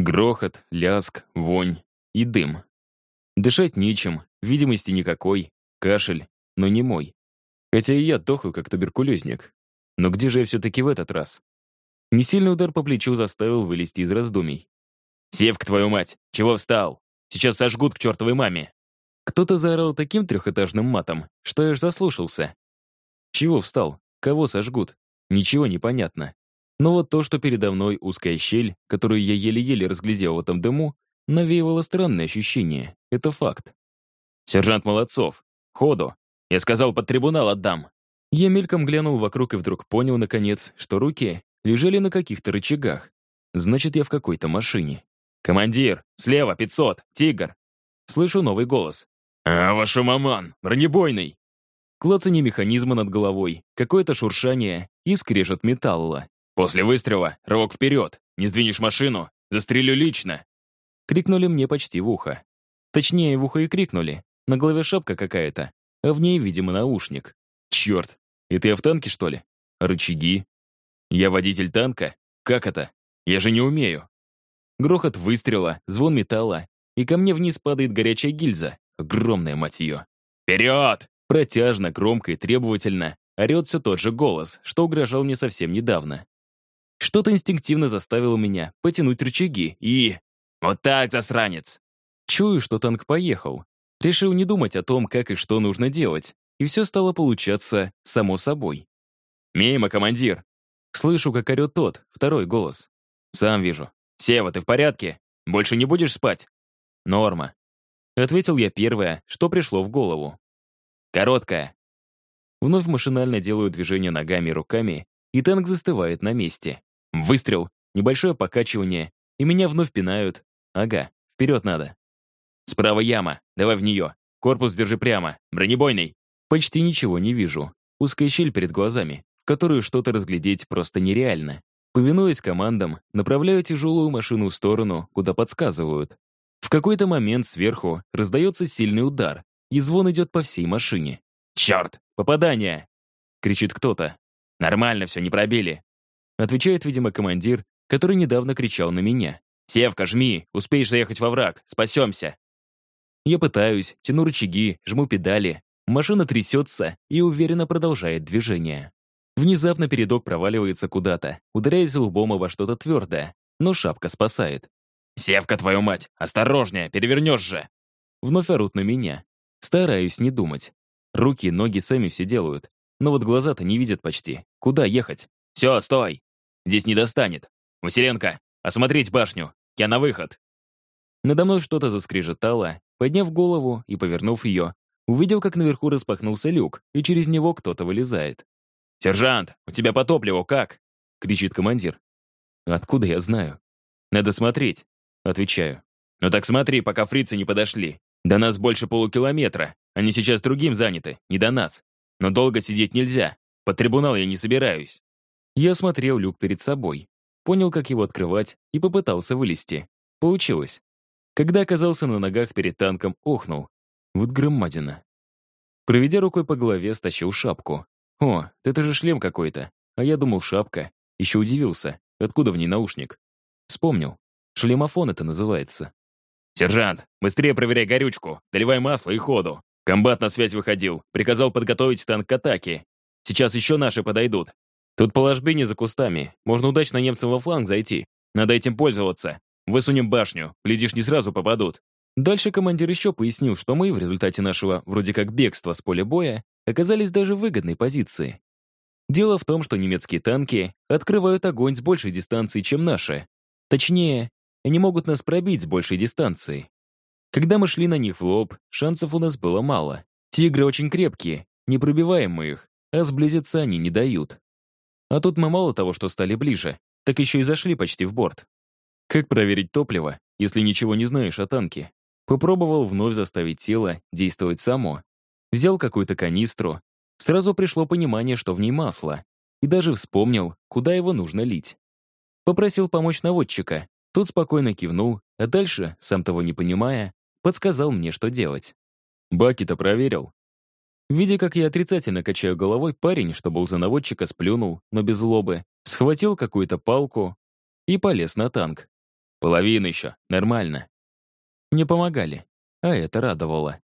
Грохот, ляск, вонь и дым. Дышать нечем, видимости никакой, кашель, но не мой. Хотя и я дохаю, как туберкулезник. Но где же я все-таки в этот раз? Несильный удар по плечу заставил вылезти из раздумий. «Севка, твою мать! Чего встал? Сейчас сожгут к чертовой маме!» Кто-то заорал таким трехэтажным матом, что я аж заслушался. Чего встал? Кого сожгут? Ничего не понятно. Но вот то, что передо мной узкая щель, которую я еле-еле разглядел в этом дыму, навеивало странное ощущение. Это факт. «Сержант Молодцов, ходу! Я сказал, под трибунал отдам!» Я мельком глянул вокруг и вдруг понял, наконец, что руки лежали на каких-то рычагах. Значит, я в какой-то машине. «Командир! Слева, 500! Тигр!» Слышу новый голос. «А, вашу маман! Бронебойный!» Клацанье механизма над головой, какое-то шуршание и скрежет металла. «После выстрела рывок вперед! Не сдвинешь машину! Застрелю лично!» Крикнули мне почти в ухо. Точнее, в ухо и крикнули. На голове шапка какая-то, а в ней, видимо, наушник. Черт, это я в танке, что ли? Рычаги? Я водитель танка? Как это? Я же не умею. Грохот выстрела, звон металла, и ко мне вниз падает горячая гильза. Огромная, мать ее. «Вперед!» Протяжно, громко и требовательно орет все тот же голос, что угрожал мне совсем недавно. Что-то инстинктивно заставило меня потянуть рычаги и... Вот так, засранец! Чую, что танк поехал. Решил не думать о том, как и что нужно делать, и все стало получаться само собой. «Мимо, командир!» Слышу, как орет тот, второй голос. «Сам вижу. Сева, ты в порядке? Больше не будешь спать?» «Норма». Ответил я первое, что пришло в голову. «Короткая». Вновь машинально делаю движение ногами и руками, и танк застывает на месте. Выстрел, небольшое покачивание, и меня вновь пинают. Ага, вперед надо. Справа яма, давай в нее. Корпус держи прямо, бронебойный. Почти ничего не вижу. Узкая щель перед глазами, в которую что-то разглядеть просто нереально. Повинуясь командам, направляю тяжелую машину в сторону, куда подсказывают. В какой-то момент сверху раздается сильный удар, и звон идет по всей машине. «Черт! Попадание!» — кричит кто-то. «Нормально все, не пробили!» Отвечает, видимо, командир, который недавно кричал на меня. «Севка, жми! Успеешь заехать во враг! Спасемся!» Я пытаюсь, тяну рычаги, жму педали, Машина трясется и уверенно продолжает движение. Внезапно передок проваливается куда-то, ударяясь лбом во что-то твердое, но шапка спасает. «Севка, твою мать! Осторожнее, перевернешь же!» Вновь орут на меня. Стараюсь не думать. Руки и ноги сами все делают. Но вот глаза-то не видят почти. Куда ехать? «Все, стой! Здесь не достанет! Василенко, осмотреть башню! Я на выход!» Надо мной что-то заскрежетало, подняв голову и повернув ее, Увидел, как наверху распахнулся люк, и через него кто-то вылезает. «Сержант, у тебя по топливу как?» — кричит командир. «Откуда я знаю?» «Надо смотреть», — отвечаю. «Ну так смотри, пока фрицы не подошли. До нас больше полукилометра. Они сейчас другим заняты, не до нас. Но долго сидеть нельзя. Под трибунал я не собираюсь». Я смотрел люк перед собой, понял, как его открывать, и попытался вылезти. Получилось. Когда оказался на ногах перед танком, охнул. Вот громадина. Проведя рукой по голове, стащил шапку. О, это же шлем какой-то. А я думал, шапка. Еще удивился. Откуда в ней наушник? Вспомнил. Шлемофон это называется. «Сержант, быстрее проверяй горючку, доливай масло и ходу. Комбат на связь выходил, приказал подготовить танк к атаке. Сейчас еще наши подойдут. Тут по ложбине за кустами. Можно удачно немцам во фланг зайти. Надо этим пользоваться. Высунем башню, глядишь, не сразу попадут. Дальше командир еще пояснил, что мы в результате нашего вроде как бегства с поля боя оказались даже в выгодной позиции. Дело в том, что немецкие танки открывают огонь с большей дистанции, чем наши. Точнее, они могут нас пробить с большей дистанции. Когда мы шли на них в лоб, шансов у нас было мало. Тигры очень крепкие, не пробиваем мы их, а сблизиться они не дают. А тут мы мало того, что стали ближе, так еще и зашли почти в борт. Как проверить топливо, если ничего не знаешь о танке? Попробовал вновь заставить тело действовать само. Взял какую-то канистру. Сразу пришло понимание, что в ней масло. И даже вспомнил, куда его нужно лить. Попросил помочь наводчика. Тот спокойно кивнул, а дальше, сам того не понимая, подсказал мне, что делать. Баки-то проверил. Видя, как я отрицательно качаю головой, парень, что был за наводчика, сплюнул, но без злобы, схватил какую-то палку и полез на танк. Половина еще. Нормально. Мне помогали, а это радовало.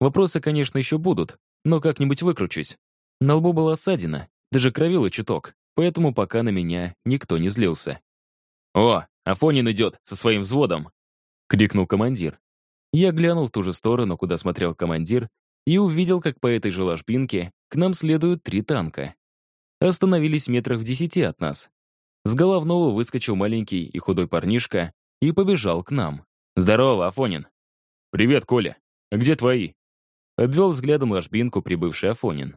Вопросы, конечно, еще будут, но как-нибудь выкручусь. На лбу была ссадина, даже кровило чуток, поэтому пока на меня никто не злился. «О, Афонин идет со своим взводом!» — крикнул командир. Я глянул в ту же сторону, куда смотрел командир, и увидел, как по этой же ложбинке к нам следуют три танка. Остановились метрах в десяти от нас. С головного выскочил маленький и худой парнишка и побежал к нам. «Здорово, Афонин!» «Привет, Коля! Где твои?» Обвел взглядом ложбинку прибывший Афонин.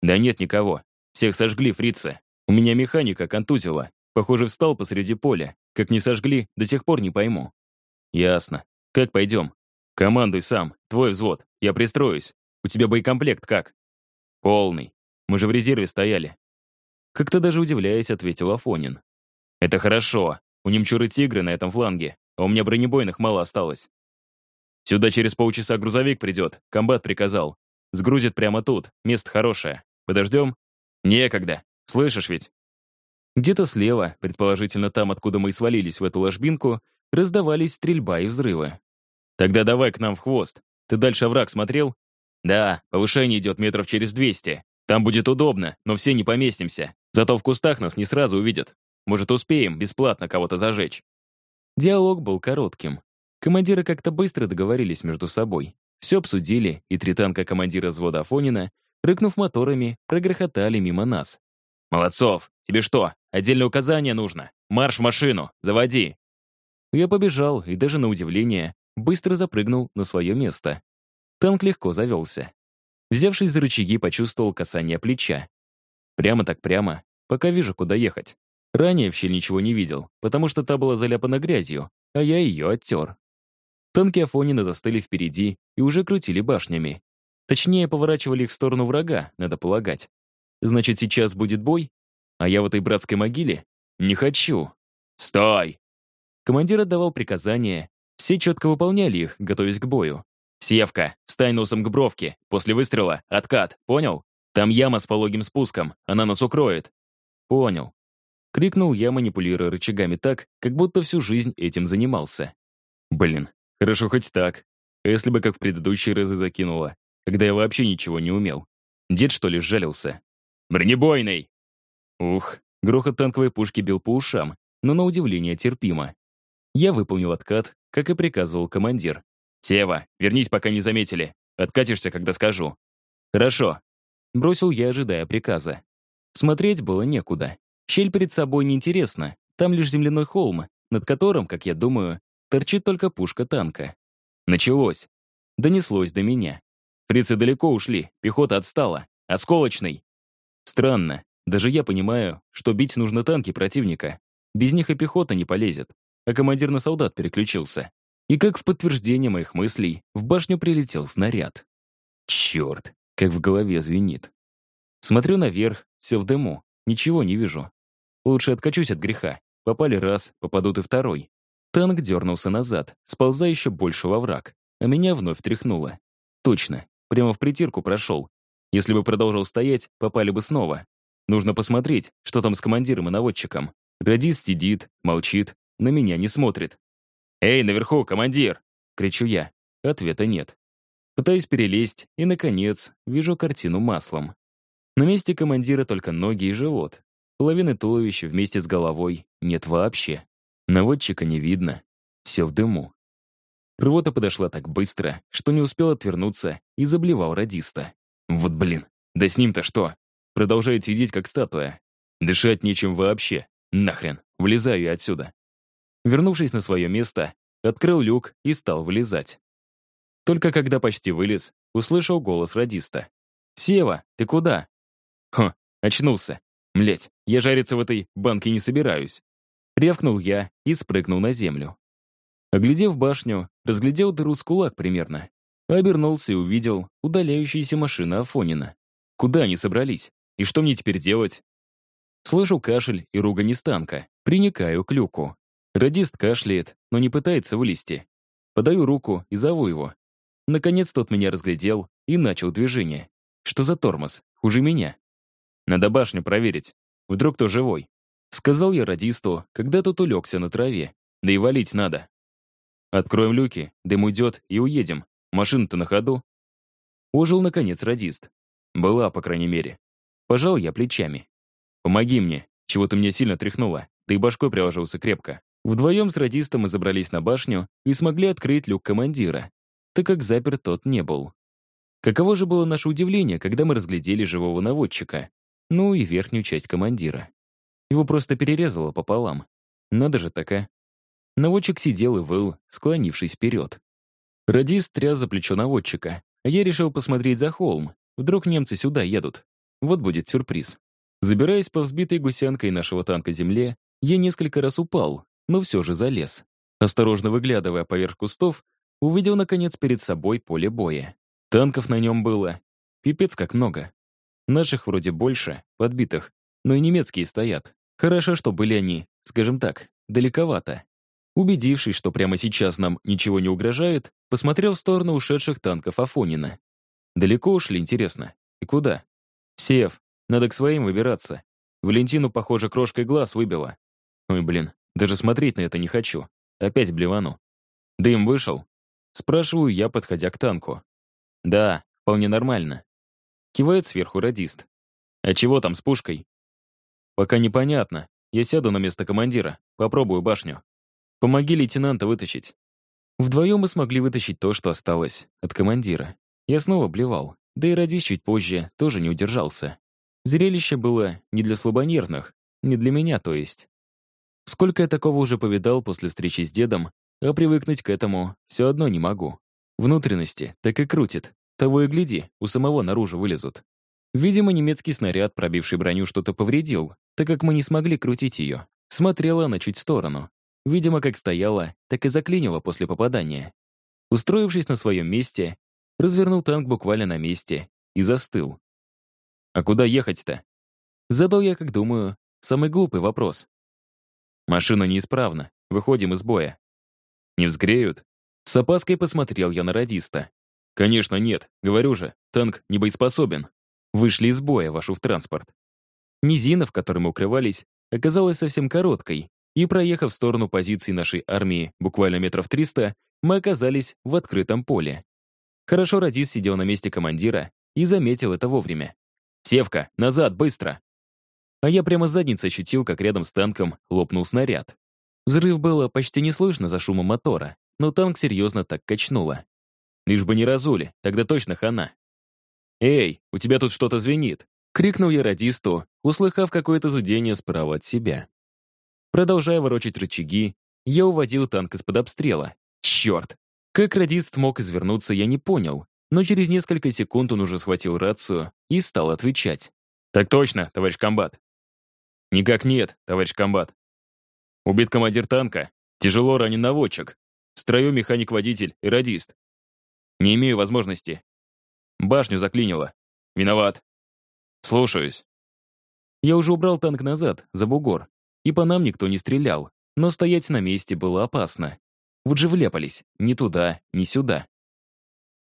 «Да нет никого. Всех сожгли, фрицы. У меня механика контузила. Похоже, встал посреди поля. Как не сожгли, до сих пор не пойму». «Ясно. Как пойдем?» «Командуй сам. Твой взвод. Я пристроюсь. У тебя боекомплект как?» «Полный. Мы же в резерве стояли». Как-то даже удивляясь, ответил Афонин. «Это хорошо. У немчуры тигры на этом фланге, а у меня бронебойных мало осталось. Сюда через полчаса грузовик придет, комбат приказал. Сгрузит прямо тут, место хорошее. Подождем? Некогда. Слышишь ведь? Где-то слева, предположительно там, откуда мы и свалились в эту ложбинку, раздавались стрельба и взрывы. Тогда давай к нам в хвост. Ты дальше овраг смотрел? Да, повышение идет метров через 200. Там будет удобно, но все не поместимся. Зато в кустах нас не сразу увидят. Может, успеем бесплатно кого-то зажечь. Диалог был коротким. Командиры как-то быстро договорились между собой. Все обсудили, и три танка командира взвода Афонина, рыкнув моторами, прогрохотали мимо нас. «Молодцов! Тебе что, отдельное указание нужно? Марш в машину! Заводи!» Я побежал, и даже на удивление, быстро запрыгнул на свое место. Танк легко завелся. Взявшись за рычаги, почувствовал касание плеча. Прямо так прямо, пока вижу, куда ехать. Ранее в щель ничего не видел, потому что та была заляпана грязью, а я ее оттер. Танки Афонина застыли впереди и уже крутили башнями. Точнее, поворачивали их в сторону врага, надо полагать. Значит, сейчас будет бой? А я в этой братской могиле? Не хочу. Стой! Командир отдавал приказания, все четко выполняли их, готовясь к бою. «Севка, встань носом к бровке, после выстрела, откат, понял? Там яма с пологим спуском, она нас укроет». «Понял». Крикнул я, манипулируя рычагами так, как будто всю жизнь этим занимался. Блин, Хорошо хоть так. Если бы как в предыдущие разы закинуло, когда я вообще ничего не умел. Дед, что ли, сжалился? «Бронебойный!» Ух, грохот танковой пушки бил по ушам, но на удивление терпимо. Я выполнил откат, как и приказывал командир. «Сева, вернись, пока не заметили. Откатишься, когда скажу». «Хорошо», — бросил я, ожидая приказа. Смотреть было некуда. Щель перед собой неинтересна, там лишь земляной холм, над которым, как я думаю, торчит только пушка танка. Началось. Донеслось до меня. Фрицы далеко ушли, пехота отстала. Осколочный. Странно. Даже я понимаю, что бить нужно танки противника. Без них и пехота не полезет. А командир на солдат переключился. И как в подтверждение моих мыслей, в башню прилетел снаряд. Черт, как в голове звенит. Смотрю наверх, все в дыму, ничего не вижу. Лучше откачусь от греха. Попали раз, попадут и второй. Танк дернулся назад, сползая еще больше во враг, а меня вновь тряхнуло. Точно, прямо в притирку прошел. Если бы продолжил стоять, попали бы снова. Нужно посмотреть, что там с командиром и наводчиком. Радист сидит, молчит, на меня не смотрит. «Эй, наверху, командир!» — кричу я. Ответа нет. Пытаюсь перелезть, и, наконец, вижу картину маслом. На месте командира только ноги и живот. Половины туловища вместе с головой нет вообще. Наводчика не видно. Все в дыму. Рвота подошла так быстро, что не успел отвернуться и заблевал радиста. Вот блин, да с ним-то что? Продолжает сидеть, как статуя. Дышать нечем вообще. Нахрен, влезаю я отсюда. Вернувшись на свое место, открыл люк и стал вылезать. Только когда почти вылез, услышал голос радиста. «Сева, ты куда?» «Хо, очнулся. Млять, я жариться в этой банке не собираюсь. Рявкнул я и спрыгнул на землю. Оглядев башню, разглядел дыру с кулак примерно. Обернулся и увидел удаляющиеся машины Афонина. Куда они собрались? И что мне теперь делать? Слышу кашель и ругань из танка. Приникаю к люку. Радист кашляет, но не пытается вылезти. Подаю руку и зову его. Наконец тот меня разглядел и начал движение. Что за тормоз? Хуже меня. Надо башню проверить. Вдруг кто живой. Сказал я радисту, когда тот улегся на траве. да и валить надо. Откроем люки, дым уйдет и уедем. Машина-то на ходу. Ожил, наконец, радист. Была, по крайней мере. Пожал я плечами. Помоги мне, чего-то мне сильно тряхнуло, и башкой приложился крепко. Вдвоем с радистом мы забрались на башню и смогли открыть люк командира, так как запер тот не был. Каково же было наше удивление, когда мы разглядели живого наводчика, ну и верхнюю часть командира. Его просто перерезало пополам. Надо же такая. Наводчик сидел и выл, склонившись вперед. Радист тряс за плечо наводчика, а я решил посмотреть за холм. Вдруг немцы сюда едут. Вот будет сюрприз. Забираясь по взбитой гусянкой нашего танка земле, я несколько раз упал, но все же залез. Осторожно выглядывая поверх кустов, увидел, наконец, перед собой поле боя. Танков на нем было пипец как много. Наших вроде больше, подбитых, но и немецкие стоят. Хорошо, что были они, скажем так, далековато. Убедившись, что прямо сейчас нам ничего не угрожает, посмотрел в сторону ушедших танков Афонина. Далеко ушли, интересно. И куда? Сев, надо к своим выбираться. Валентину, похоже, крошкой глаз выбила. Ой, блин, даже смотреть на это не хочу. Опять блевану. Дым вышел? Спрашиваю я, подходя к танку. Да, вполне нормально. Кивает сверху радист. А чего там с пушкой? Пока непонятно. Я сяду на место командира, попробую башню. Помоги лейтенанта вытащить. Вдвоем мы смогли вытащить то, что осталось от командира. Я снова блевал, да и радист чуть позже тоже не удержался. Зрелище было не для слабонервных, не для меня, то есть. Сколько я такого уже повидал после встречи с дедом, а привыкнуть к этому все одно не могу. Внутренности так и крутит. Того и гляди, у самого наружу вылезут. Видимо, немецкий снаряд, пробивший броню, что-то повредил, так как мы не смогли крутить ее. Смотрела она чуть в сторону. Видимо, как стояла, так и заклинила после попадания. Устроившись на своем месте, развернул танк буквально на месте и застыл. «А куда ехать-то?» Задал я, как думаю, самый глупый вопрос. «Машина неисправна. Выходим из боя». «Не взгреют?» С опаской посмотрел я на радиста. «Конечно нет. Говорю же, танк не боеспособен. Вышли из боя, вашу в транспорт». Низина, в которой мы укрывались, оказалась совсем короткой, и, проехав в сторону позиций нашей армии буквально метров триста, мы оказались в открытом поле. Хорошо радист сидел на месте командира и заметил это вовремя. «Севка, назад, быстро!» А я прямо с задницы ощутил, как рядом с танком лопнул снаряд. Взрыв было почти не слышно за шумом мотора, но танк серьезно так качнуло. Лишь бы не разули, тогда точно хана. «Эй, у тебя тут что-то звенит!» — крикнул я радисту, услыхав какое-то зудение справа от себя. Продолжая ворочать рычаги, я уводил танк из-под обстрела. Черт! Как радист мог извернуться, я не понял, но через несколько секунд он уже схватил рацию и стал отвечать. «Так точно, товарищ комбат». «Никак нет, товарищ комбат. Убит командир танка, тяжело ранен наводчик, в строю механик-водитель и радист. Не имею возможности. Башню заклинило. Виноват. Слушаюсь». Я уже убрал танк назад, за бугор, и по нам никто не стрелял, но стоять на месте было опасно. Вот же вляпались, ни туда, ни сюда.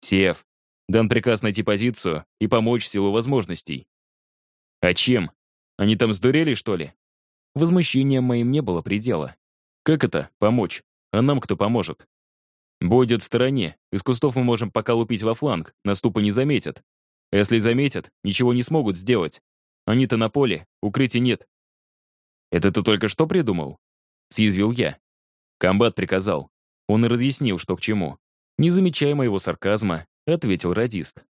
Сев, дан приказ найти позицию и помочь силу возможностей. А чем? Они там сдурели, что ли? Возмущением моим не было предела. Как это, помочь? А нам кто поможет? Бой идет в стороне, из кустов мы можем пока лупить во фланг, наступы не заметят. А если заметят, ничего не смогут сделать. Они-то на поле, укрытия нет, «Это ты только что придумал?» Съязвил я. Комбат приказал. Он и разъяснил, что к чему. Не замечая моего сарказма, ответил радист.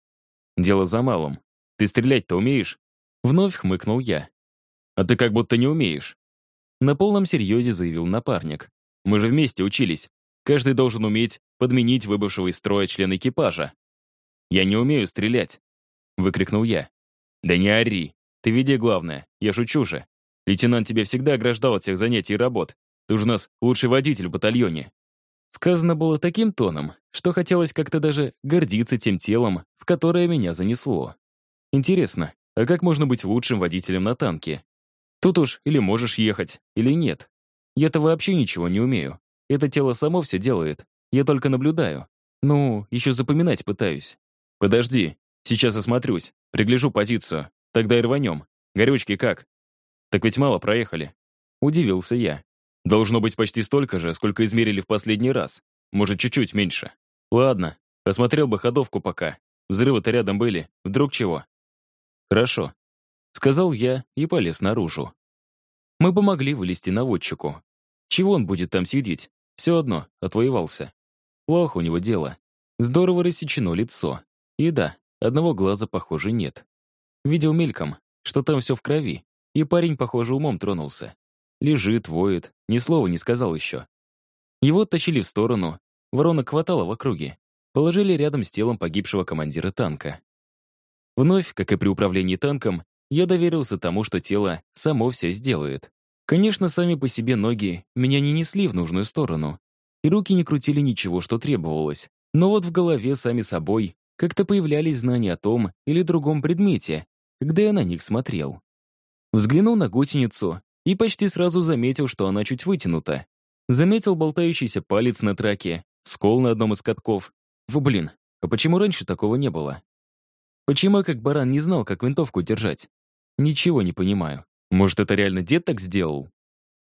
«Дело за малым. Ты стрелять-то умеешь?» Вновь хмыкнул я. «А ты как будто не умеешь». На полном серьезе заявил напарник. «Мы же вместе учились. Каждый должен уметь подменить выбывшего из строя члена экипажа». «Я не умею стрелять», — выкрикнул я. «Да не ори. Ты веди главное. Я шучу же. Лейтенант тебя всегда ограждал от всех занятий и работ. Ты же у нас лучший водитель в батальоне». Сказано было таким тоном, что хотелось как-то даже гордиться тем телом, в которое меня занесло. Интересно, а как можно быть лучшим водителем на танке? Тут уж или можешь ехать, или нет. Я-то вообще ничего не умею. Это тело само все делает. Я только наблюдаю. Ну, еще запоминать пытаюсь. Подожди, сейчас осмотрюсь, пригляжу позицию. Тогда и рванем. Горючки как? Так ведь мало проехали. Удивился я. Должно быть почти столько же, сколько измерили в последний раз. Может, чуть-чуть меньше. Ладно, осмотрел бы ходовку пока. Взрывы-то рядом были. Вдруг чего? Хорошо. Сказал я и полез наружу. Мы помогли вылезти наводчику. Чего он будет там сидеть? Все одно, отвоевался. Плохо у него дело. Здорово рассечено лицо. И да, одного глаза, похоже, нет. Видел мельком, что там все в крови, и парень, похоже, умом тронулся. Лежит, воет, ни слова не сказал еще. Его тащили в сторону, воронок хватало в округе. Положили рядом с телом погибшего командира танка. Вновь, как и при управлении танком, я доверился тому, что тело само все сделает. Конечно, сами по себе ноги меня не несли в нужную сторону, и руки не крутили ничего, что требовалось. Но вот в голове сами собой как-то появлялись знания о том или другом предмете, когда я на них смотрел. Взглянул на гусеницу и почти сразу заметил, что она чуть вытянута. Заметил болтающийся палец на траке, скол на одном из катков. В блин, а почему раньше такого не было? Почему я как баран не знал, как винтовку держать? Ничего не понимаю. Может, это реально дед так сделал?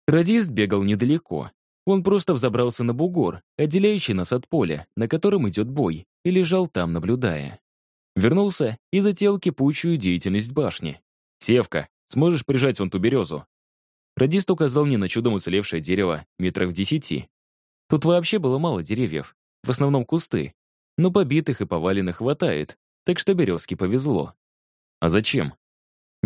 Радист бегал недалеко. Он просто взобрался на бугор, отделяющий нас от поля, на котором идет бой, и лежал там, наблюдая. Вернулся и затеял кипучую деятельность башни. «Севка, сможешь прижать вон ту березу?» Радист указал мне на чудом уцелевшее дерево метрах в десяти. Тут вообще было мало деревьев, в основном кусты, но побитых и поваленных хватает, так что березке повезло. «А зачем?»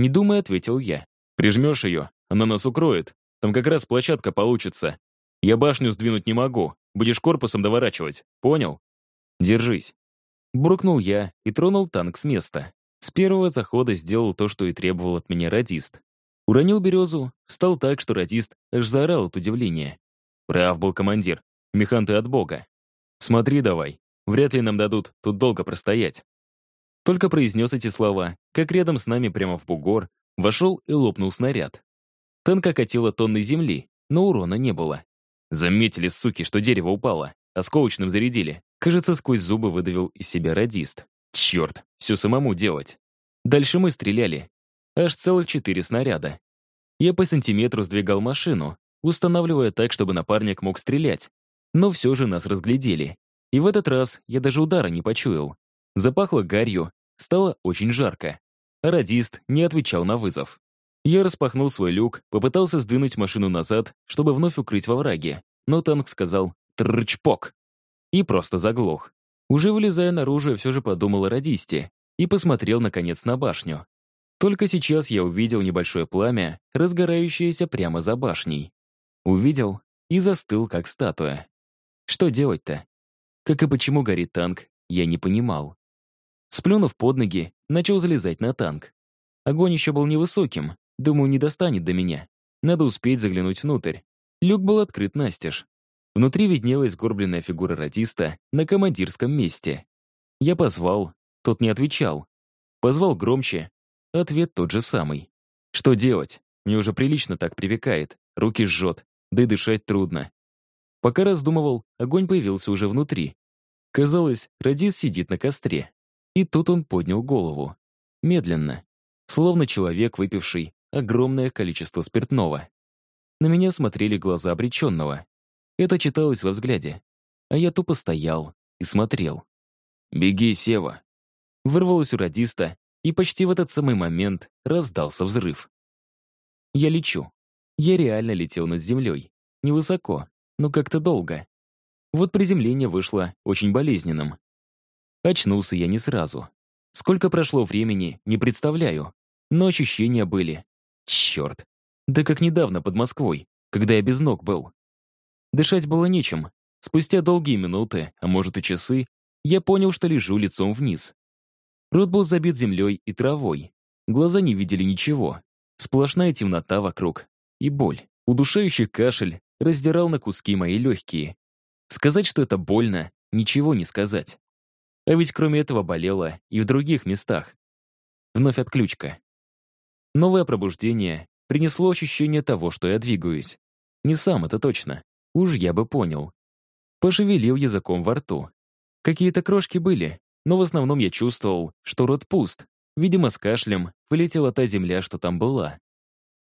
Не думая, ответил я. «Прижмешь ее, она нас укроет. Там как раз площадка получится. Я башню сдвинуть не могу. Будешь корпусом доворачивать. Понял? Держись». Буркнул я и тронул танк с места. С первого захода сделал то, что и требовал от меня радист. Уронил березу, стал так, что радист аж заорал от удивления. Прав был командир. Механ ты от бога. Смотри давай. Вряд ли нам дадут тут долго простоять. Только произнес эти слова, как рядом с нами прямо в бугор вошел и лопнул снаряд. Танк окатило тонны земли, но урона не было. Заметили, суки, что дерево упало. Осколочным зарядили. Кажется, сквозь зубы выдавил из себя радист. Черт, все самому делать. Дальше мы стреляли. Аж целых четыре снаряда. Я по сантиметру сдвигал машину, устанавливая так, чтобы напарник мог стрелять. Но все же нас разглядели. И в этот раз я даже удара не почуял. Запахло гарью, стало очень жарко. Радист не отвечал на вызов. Я распахнул свой люк, попытался сдвинуть машину назад, чтобы вновь укрыть во враге, но танк сказал «трчпок» и просто заглох. Уже вылезая наружу, я все же подумал о радисте и посмотрел, наконец, на башню. Только сейчас я увидел небольшое пламя, разгорающееся прямо за башней. Увидел и застыл, как статуя. Что делать-то? Как и почему горит танк, я не понимал. Сплюнув под ноги, начал залезать на танк. Огонь еще был невысоким, думаю, не достанет до меня. Надо успеть заглянуть внутрь. Люк был открыт настежь. Внутри виднелась горбленная фигура радиста на командирском месте. Я позвал, тот не отвечал. Позвал громче, ответ тот же самый. Что делать? Мне уже прилично так привекает, руки жжет, да и дышать трудно. Пока раздумывал, огонь появился уже внутри. Казалось, радист сидит на костре. И тут он поднял голову. Медленно. Словно человек, выпивший огромное количество спиртного. На меня смотрели глаза обреченного. Это читалось во взгляде. А я тупо стоял и смотрел. «Беги, Сева!» Вырвалось у радиста, и почти в этот самый момент раздался взрыв. Я лечу. Я реально летел над землей. Невысоко, но как-то долго. Вот приземление вышло очень болезненным. Очнулся я не сразу. Сколько прошло времени, не представляю. Но ощущения были. Черт. Да как недавно под Москвой, когда я без ног был. Дышать было нечем. Спустя долгие минуты, а может и часы, я понял, что лежу лицом вниз. Рот был забит землей и травой. Глаза не видели ничего. Сплошная темнота вокруг. И боль. Удушающий кашель раздирал на куски мои легкие. Сказать, что это больно, ничего не сказать. А ведь кроме этого болело и в других местах. Вновь отключка. Новое пробуждение принесло ощущение того, что я двигаюсь. Не сам, это точно. Уж я бы понял. Пошевелил языком во рту. Какие-то крошки были, но в основном я чувствовал, что рот пуст. Видимо, с кашлем вылетела та земля, что там была.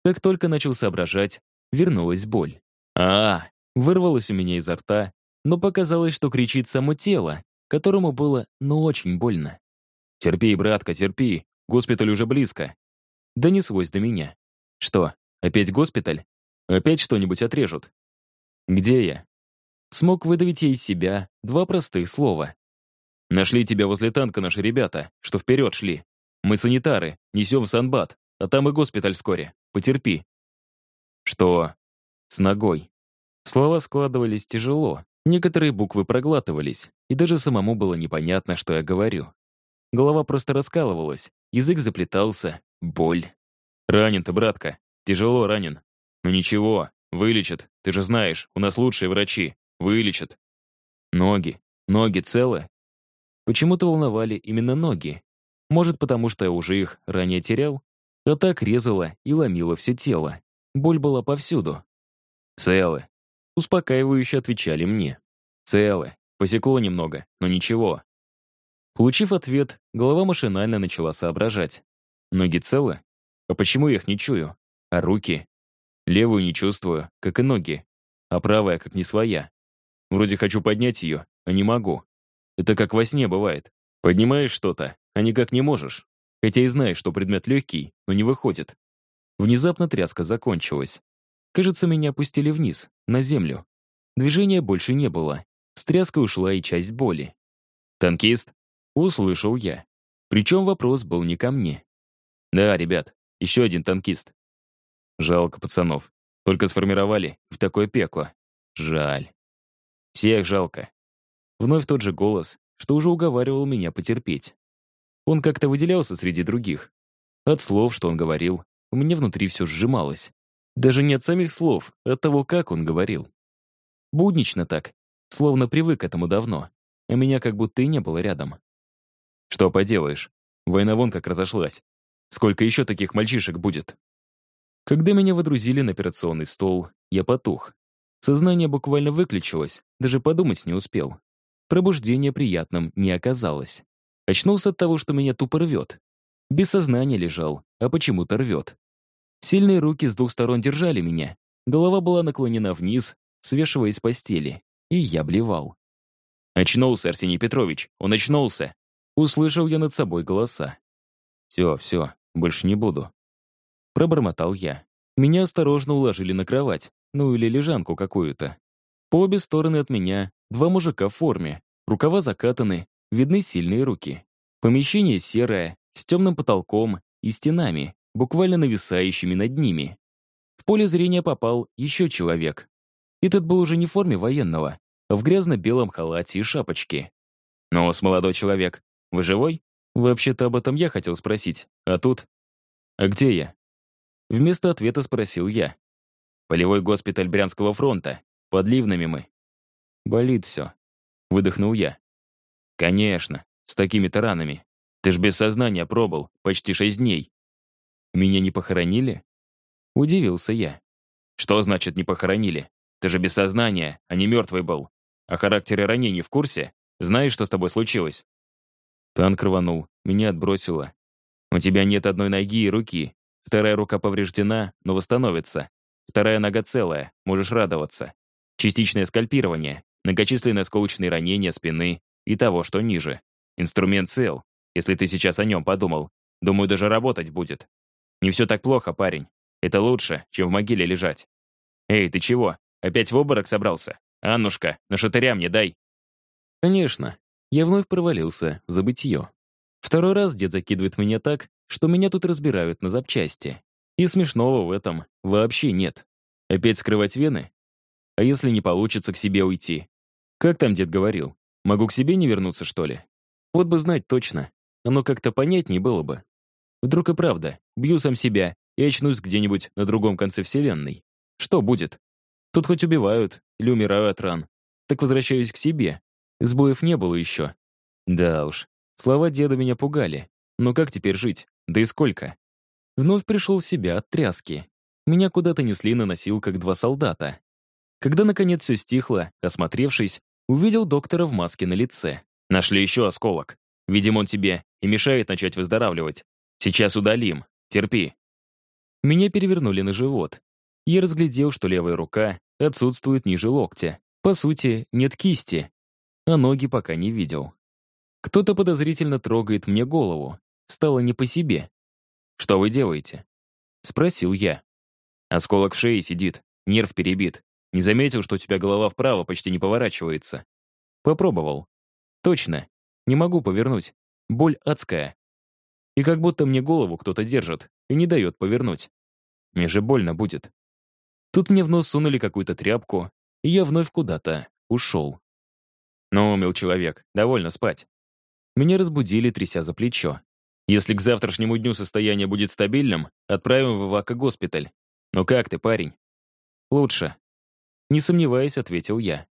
Как только начал соображать, вернулась боль. а, вырвалось у меня изо рта, но показалось, что кричит само тело, которому было, ну, очень больно. «Терпи, братка, терпи, госпиталь уже близко». Донеслось до меня. «Что, опять госпиталь? Опять что-нибудь отрежут?» «Где я?» Смог выдавить я из себя два простых слова. «Нашли тебя возле танка наши ребята, что вперед шли. Мы санитары, несем в Санбат, а там и госпиталь вскоре. Потерпи». «Что?» «С ногой». Слова складывались тяжело, некоторые буквы проглатывались, и даже самому было непонятно, что я говорю. Голова просто раскалывалась, язык заплетался, боль. «Ранен ты, братка, тяжело ранен. Ну ничего, вылечат, ты же знаешь, у нас лучшие врачи, вылечат». Ноги, ноги целы? Почему-то волновали именно ноги. Может, потому что я уже их ранее терял? А так резало и ломило все тело. Боль была повсюду. Целы. Успокаивающе отвечали мне. Целы. Посекло немного, но ничего. Получив ответ, голова машинально начала соображать. Ноги целы? А почему я их не чую? А руки? Левую не чувствую, как и ноги. А правая как не своя. Вроде хочу поднять ее, а не могу. Это как во сне бывает. Поднимаешь что-то, а никак не можешь. Хотя и знаешь, что предмет легкий, но не выходит. Внезапно тряска закончилась. Кажется, меня опустили вниз, на землю. Движения больше не было. С тряской ушла и часть боли. «Танкист?» — услышал я. Причем вопрос был не ко мне. «Да, ребят, еще один танкист». Жалко пацанов. Только сформировали в такое пекло. Жаль. Всех жалко. Вновь тот же голос, что уже уговаривал меня потерпеть. Он как-то выделялся среди других. От слов, что он говорил, у меня внутри все сжималось. Даже не от самих слов, от того, как он говорил. Буднично так, словно привык к этому давно, а меня как будто и не было рядом. Что поделаешь, война вон как разошлась. Сколько еще таких мальчишек будет? Когда меня водрузили на операционный стол, я потух. Сознание буквально выключилось, даже подумать не успел. Пробуждение приятным не оказалось. Очнулся от того, что меня тупо рвет. Без сознания лежал, а почему-то рвет. Сильные руки с двух сторон держали меня. Голова была наклонена вниз, свешиваясь с постели. И я блевал. «Очнулся, Арсений Петрович, он очнулся!» Услышал я над собой голоса. «Все, все, больше не буду». Пробормотал я. Меня осторожно уложили на кровать, ну или лежанку какую-то. По обе стороны от меня два мужика в форме, рукава закатаны, видны сильные руки. Помещение серое, с темным потолком и стенами, буквально нависающими над ними. В поле зрения попал еще человек. Этот был уже не в форме военного, а в грязно-белом халате и шапочке. «Ну, с молодой человек, вы живой?» Вообще-то об этом я хотел спросить, а тут... «А где я?» Вместо ответа спросил я. «Полевой госпиталь Брянского фронта. Под Ливнами мы». «Болит все», — выдохнул я. «Конечно, с такими-то ранами. Ты ж без сознания пробыл почти шесть дней. Меня не похоронили? Удивился я. Что значит не похоронили? Ты же без сознания, а не мертвый был. О характере ранений в курсе? Знаешь, что с тобой случилось? Танк рванул, меня отбросило. У тебя нет одной ноги и руки. Вторая рука повреждена, но восстановится. Вторая нога целая, можешь радоваться. Частичное скальпирование, многочисленные осколочные ранения спины и того, что ниже. Инструмент цел, если ты сейчас о нем подумал. Думаю, даже работать будет. Не все так плохо, парень. Это лучше, чем в могиле лежать. Эй, ты чего? Опять в обморок собрался? Аннушка, на шатыря мне дай. Конечно. Я вновь провалился в забытье. Второй раз дед закидывает меня так, что меня тут разбирают на запчасти. И смешного в этом вообще нет. Опять скрывать вены? А если не получится к себе уйти? Как там дед говорил? Могу к себе не вернуться, что ли? Вот бы знать точно. Оно как-то понятнее было бы. Вдруг и правда, бью сам себя и очнусь где-нибудь на другом конце вселенной. Что будет? Тут хоть убивают или умираю от ран. Так возвращаюсь к себе. Сбоев не было еще. Да уж, слова деда меня пугали. Но как теперь жить? Да и сколько? Вновь пришел в себя от тряски. Меня куда-то несли на носилках два солдата. Когда, наконец, все стихло, осмотревшись, увидел доктора в маске на лице. Нашли еще осколок. Видимо, он тебе и мешает начать выздоравливать. Сейчас удалим. Терпи». Меня перевернули на живот. я разглядел, что левая рука отсутствует ниже локтя. По сути, нет кисти, а ноги пока не видел. Кто-то подозрительно трогает мне голову. Стало не по себе. «Что вы делаете?» Спросил я. Осколок в шее сидит, нерв перебит. Не заметил, что у тебя голова вправо почти не поворачивается. Попробовал. Точно. Не могу повернуть. Боль адская. И как будто мне голову кто-то держит и не дает повернуть. Мне же больно будет. Тут мне в нос сунули какую-то тряпку, и я вновь куда-то ушел. Ну, мил человек, довольно спать. Меня разбудили, тряся за плечо. Если к завтрашнему дню состояние будет стабильным, отправим в Вака-госпиталь. Ну как ты, парень? Лучше. Не сомневаясь, ответил я.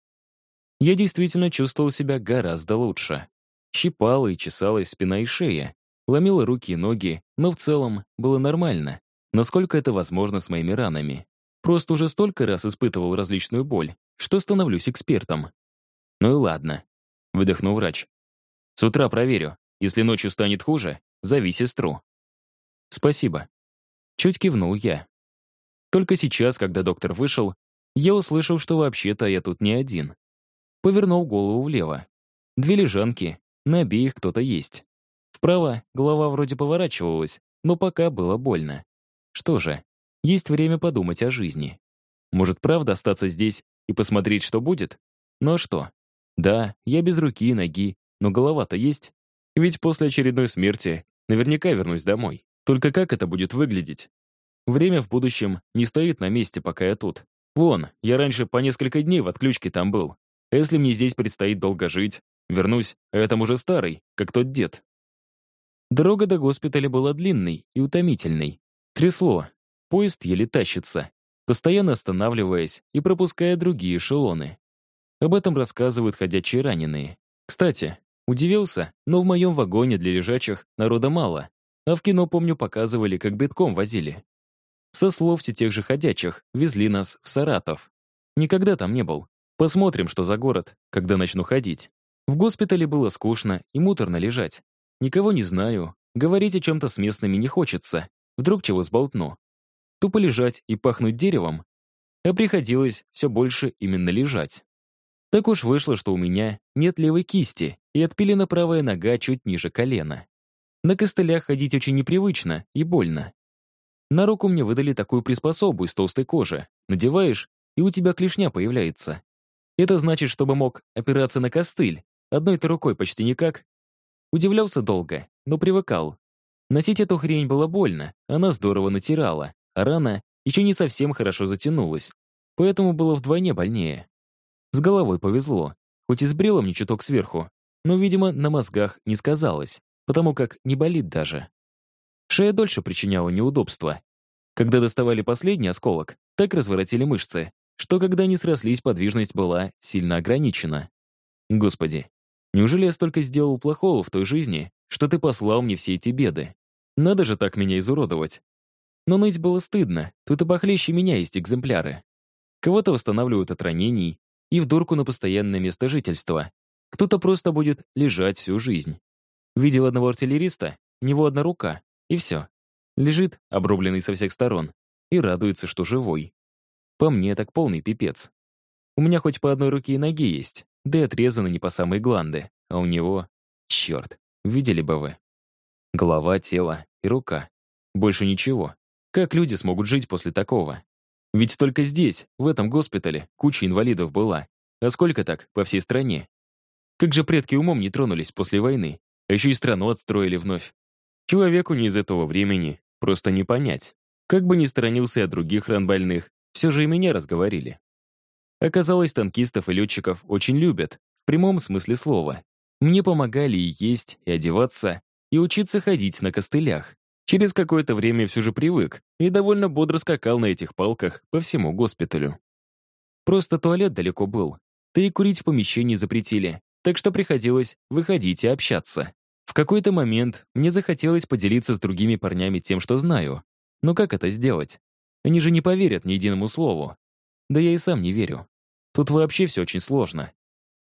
Я действительно чувствовал себя гораздо лучше. Щипала и чесалась спина и шея, ломила руки и ноги, но в целом было нормально, насколько это возможно с моими ранами. Просто уже столько раз испытывал различную боль, что становлюсь экспертом. Ну и ладно, выдохнул врач. С утра проверю. Если ночью станет хуже, зови сестру. Спасибо. Чуть кивнул я. Только сейчас, когда доктор вышел, я услышал, что вообще-то я тут не один. Повернул голову влево. Две лежанки, на обеих кто-то есть. Вправо голова вроде поворачивалась, но пока было больно. Что же, есть время подумать о жизни. Может, правда остаться здесь и посмотреть, что будет? Ну а что? Да, я без руки и ноги, но голова-то есть. Ведь после очередной смерти наверняка вернусь домой. Только как это будет выглядеть? Время в будущем не стоит на месте, пока я тут. Вон, я раньше по несколько дней в отключке там был. Если мне здесь предстоит долго жить, вернусь, а я там уже старый, как тот дед. Дорога до госпиталя была длинной и утомительной. Трясло. Поезд еле тащится, постоянно останавливаясь и пропуская другие эшелоны. Об этом рассказывают ходячие раненые. Кстати, удивился, но в моем вагоне для лежачих народа мало, а в кино, помню, показывали, как битком возили. Со слов все тех же ходячих, везли нас в Саратов. Никогда там не был. Посмотрим, что за город, когда начну ходить. В госпитале было скучно и муторно лежать. Никого не знаю, говорить о чем-то с местными не хочется. Вдруг чего сболтну. Тупо лежать и пахнуть деревом, а приходилось все больше именно лежать. Так уж вышло, что у меня нет левой кисти, и отпилена правая нога чуть ниже колена. На костылях ходить очень непривычно и больно. На руку мне выдали такую приспособу из толстой кожи. Надеваешь, и у тебя клешня появляется. Это значит, чтобы мог опираться на костыль, одной-то рукой почти никак. Удивлялся долго, но привыкал. Носить эту хрень было больно, она здорово натирала, а рана еще не совсем хорошо затянулась, поэтому было вдвойне больнее. С головой повезло, хоть и сбрело мне чуток сверху, но, видимо, на мозгах не сказалось, потому как не болит даже. Шея дольше причиняла неудобства. Когда доставали последний осколок, так разворотили мышцы, что когда они срослись, подвижность была сильно ограничена. Господи, неужели я столько сделал плохого в той жизни, что ты послал мне все эти беды? Надо же так меня изуродовать. Но ныть было стыдно, тут и похлеще меня есть экземпляры. Кого-то восстанавливают от ранений, и в дурку на постоянное место жительства. Кто-то просто будет лежать всю жизнь. Видел одного артиллериста, у него одна рука, и все. Лежит, обрубленный со всех сторон, и радуется, что живой. По мне так полный пипец. У меня хоть по одной руке и ноге есть, да и отрезаны не по самой гланды, а у него... Черт, видели бы вы. Голова, тело и рука. Больше ничего. Как люди смогут жить после такого? Ведь только здесь, в этом госпитале, куча инвалидов была. А сколько так по всей стране? Как же предки умом не тронулись после войны, а еще и страну отстроили вновь. Человеку не из этого времени просто не понять. Как бы ни сторонился от других ран больных, все же и меня разговорили. Оказалось, танкистов и летчиков очень любят, в прямом смысле слова. Мне помогали и есть, и одеваться, и учиться ходить на костылях. Через какое-то время все же привык и довольно бодро скакал на этих палках по всему госпиталю. Просто туалет далеко был, да и курить в помещении запретили, так что приходилось выходить и общаться. В какой-то момент мне захотелось поделиться с другими парнями тем, что знаю. Но как это сделать? Они же не поверят ни единому слову. Да я и сам не верю. Тут вообще все очень сложно.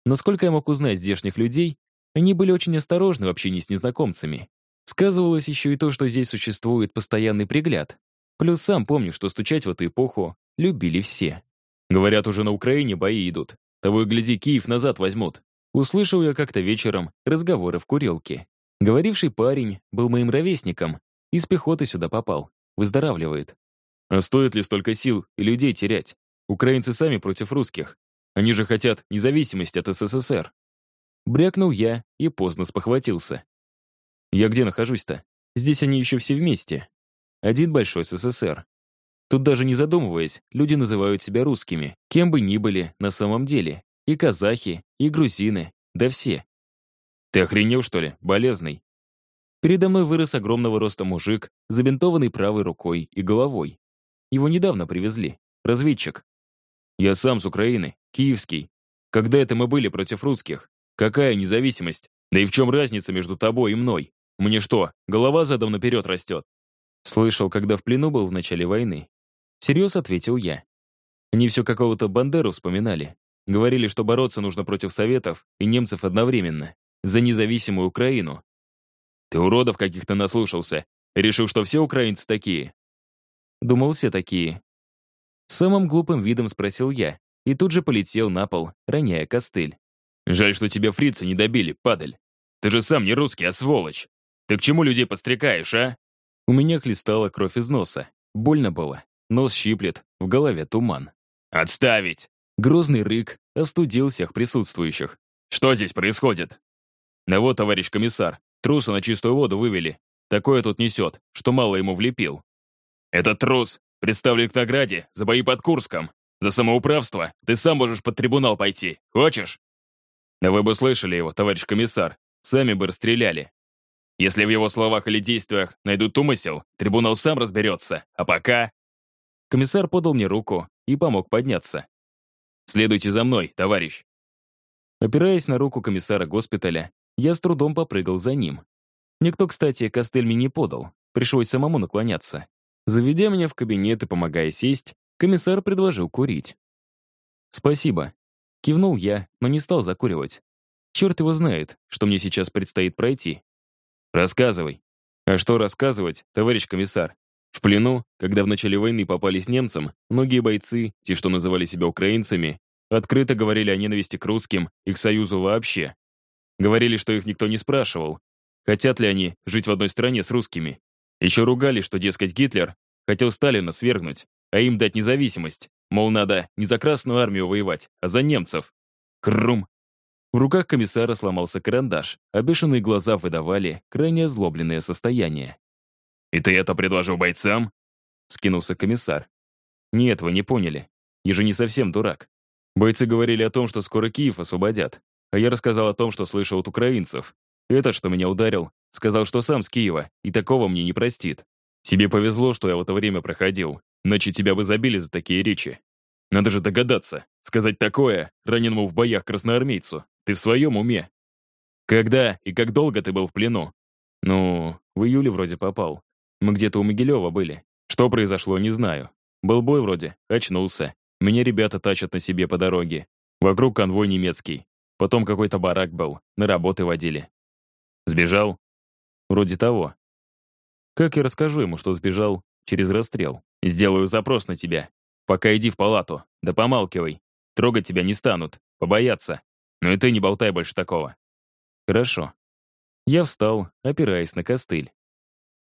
Насколько я мог узнать здешних людей, они были очень осторожны в общении с незнакомцами. Сказывалось еще и то, что здесь существует постоянный пригляд. Плюс сам помню, что стучать в эту эпоху любили все. Говорят, уже на Украине бои идут. Того и гляди, Киев назад возьмут. Услышал я как-то вечером разговоры в курилке. Говоривший парень был моим ровесником, из пехоты сюда попал, выздоравливает. А стоит ли столько сил и людей терять? Украинцы сами против русских. Они же хотят независимости от СССР. Брякнул я и поздно спохватился. Я где нахожусь-то? Здесь они еще все вместе. Один большой СССР. Тут даже не задумываясь, люди называют себя русскими, кем бы ни были на самом деле. И казахи, и грузины, да все. Ты охренел, что ли, болезный? Передо мной вырос огромного роста мужик, забинтованный правой рукой и головой. Его недавно привезли. Разведчик. Я сам с Украины, киевский. Когда это мы были против русских? Какая независимость? Да и в чем разница между тобой и мной? Мне что, голова задом наперед растет? Слышал, когда в плену был в начале войны. Всерьез ответил я. Они все какого-то Бандеру вспоминали. Говорили, что бороться нужно против Советов и немцев одновременно. За независимую Украину. Ты уродов каких-то наслушался. Решил, что все украинцы такие. Думал, все такие. Самым глупым видом спросил я, и тут же полетел на пол, роняя костыль. «Жаль, что тебя фрицы не добили, падаль. Ты же сам не русский, а сволочь. Ты к чему людей подстрекаешь, а?» У меня хлестала кровь из носа. Больно было. Нос щиплет, в голове туман. «Отставить!» Грозный рык остудил всех присутствующих. «Что здесь происходит?» «Да вот, товарищ комиссар, труса на чистую воду вывели. Такое тут несет, что мало ему влепил». «Этот трус представлен к награде за бои под Курском. За самоуправство ты сам можешь под трибунал пойти. Хочешь?» «Да вы бы слышали его, товарищ комиссар. Сами бы расстреляли. Если в его словах или действиях найдут умысел, трибунал сам разберется. А пока...» Комиссар подал мне руку и помог подняться. «Следуйте за мной, товарищ». Опираясь на руку комиссара госпиталя, я с трудом попрыгал за ним. Никто, кстати, костыль мне не подал, пришлось самому наклоняться. Заведя меня в кабинет и помогая сесть, комиссар предложил курить. «Спасибо». Кивнул я, но не стал закуривать. Черт его знает, что мне сейчас предстоит пройти. «Рассказывай». «А что рассказывать, товарищ комиссар? В плену, когда в начале войны попались немцам, многие бойцы, те, что называли себя украинцами, открыто говорили о ненависти к русским и к Союзу вообще. Говорили, что их никто не спрашивал, хотят ли они жить в одной стране с русскими. Еще ругали, что, дескать, Гитлер хотел Сталина свергнуть, а им дать независимость, мол, надо не за Красную Армию воевать, а за немцев. Крум! В руках комиссара сломался карандаш, а бешеные глаза выдавали крайне озлобленное состояние. «И ты это предложил бойцам?» — скинулся комиссар. «Нет, вы не поняли. Я же не совсем дурак. Бойцы говорили о том, что скоро Киев освободят, а я рассказал о том, что слышал от украинцев. Этот, что меня ударил, сказал, что сам с Киева, и такого мне не простит. Тебе повезло, что я в это время проходил, иначе тебя бы забили за такие речи. Надо же догадаться, сказать такое раненому в боях красноармейцу. Ты в своем уме? Когда и как долго ты был в плену? Ну, в июле вроде попал. Мы где-то у Могилева были. Что произошло, не знаю. Был бой вроде, очнулся. Меня ребята тащат на себе по дороге. Вокруг конвой немецкий. Потом какой-то барак был, на работы водили. Сбежал? Вроде того. Как я расскажу ему, что сбежал через расстрел? Сделаю запрос на тебя. Пока иди в палату, да помалкивай. Трогать тебя не станут, побоятся. Но и ты не болтай больше такого. Хорошо. Я встал, опираясь на костыль.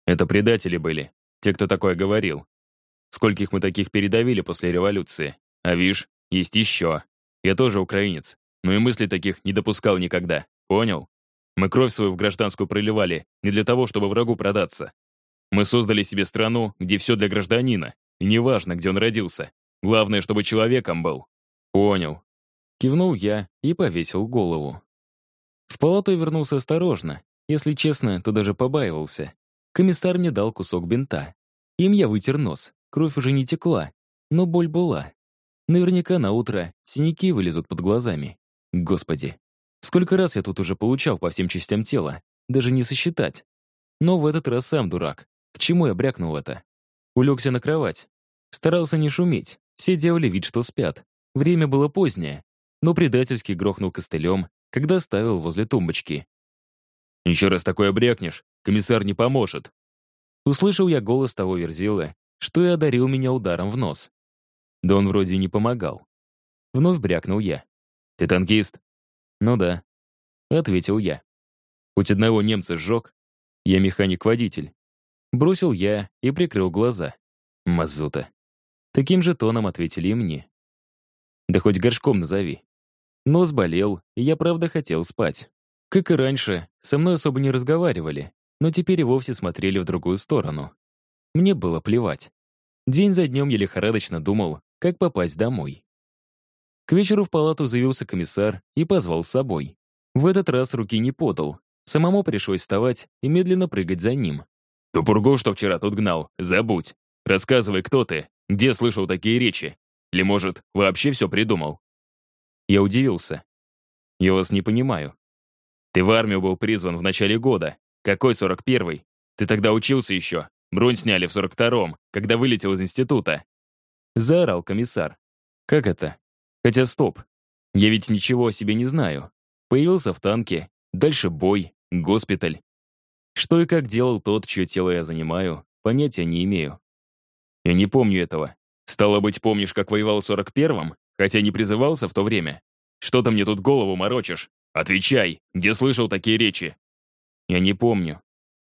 Это предатели были, те, кто такое говорил. Скольких мы таких передавили после революции. А вишь, есть еще. Я тоже украинец, но и мысли таких не допускал никогда. Понял? Мы кровь свою в гражданскую проливали не для того, чтобы врагу продаться. Мы создали себе страну, где все для гражданина, неважно, где он родился. Главное, чтобы человеком был. Понял. Кивнул я и повесил голову. В палату вернулся осторожно. Если честно, то даже побаивался. Комиссар мне дал кусок бинта. Им я вытер нос. Кровь уже не текла, но боль была. Наверняка на утро синяки вылезут под глазами. Господи, сколько раз я тут уже получал по всем частям тела, даже не сосчитать. Но в этот раз сам дурак. К чему я брякнул это? Улегся на кровать. Старался не шуметь. Все делали вид, что спят. Время было позднее, но предательски грохнул костылем, когда ставил возле тумбочки. «Еще раз такое брякнешь, комиссар не поможет». Услышал я голос того верзила, что и одарил меня ударом в нос. Да он вроде не помогал. Вновь брякнул я. «Ты танкист?» «Ну да», — ответил я. «Хоть одного немца сжег? Я механик-водитель». Бросил я и прикрыл глаза. Мазута. Таким же тоном ответили мне. Да хоть горшком назови. Нос болел, и я правда хотел спать. Как и раньше, со мной особо не разговаривали, но теперь и вовсе смотрели в другую сторону. Мне было плевать. День за днем я лихорадочно думал, как попасть домой. К вечеру в палату заявился комиссар и позвал с собой. В этот раз руки не подал. Самому пришлось вставать и медленно прыгать за ним. «Ту пургу, что вчера тут гнал, забудь. Рассказывай, кто ты, где слышал такие речи. Или, может, вообще все придумал?» Я удивился. «Я вас не понимаю. Ты в армию был призван в начале года. Какой 41-й? Ты тогда учился еще. Бронь сняли в 42-м, когда вылетел из института». Заорал комиссар. «Как это? Хотя стоп. Я ведь ничего о себе не знаю. Появился в танке, дальше бой, госпиталь. Что и как делал тот, чье тело я занимаю, понятия не имею. Я не помню этого. Стало быть, помнишь, как воевал в 41-м, хотя не призывался в то время? Что ты мне тут голову морочишь? Отвечай, где слышал такие речи? Я не помню.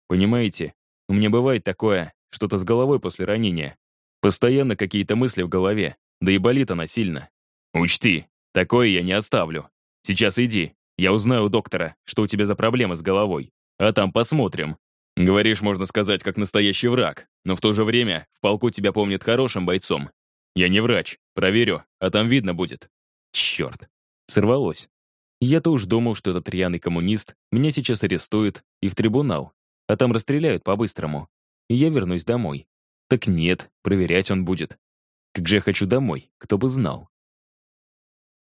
Понимаете, у меня бывает такое, что-то с головой после ранения. Постоянно какие-то мысли в голове, да и болит она сильно. Учти, такое я не оставлю. Сейчас иди, я узнаю у доктора, что у тебя за проблемы с головой. А там посмотрим. Говоришь, можно сказать, как настоящий враг, но в то же время в полку тебя помнят хорошим бойцом. Я не врач, проверю, а там видно будет. Черт. Сорвалось. Я-то уж думал, что этот рьяный коммунист меня сейчас арестует и в трибунал, а там расстреляют по-быстрому. И я вернусь домой. Так нет, проверять он будет. Как же я хочу домой, кто бы знал.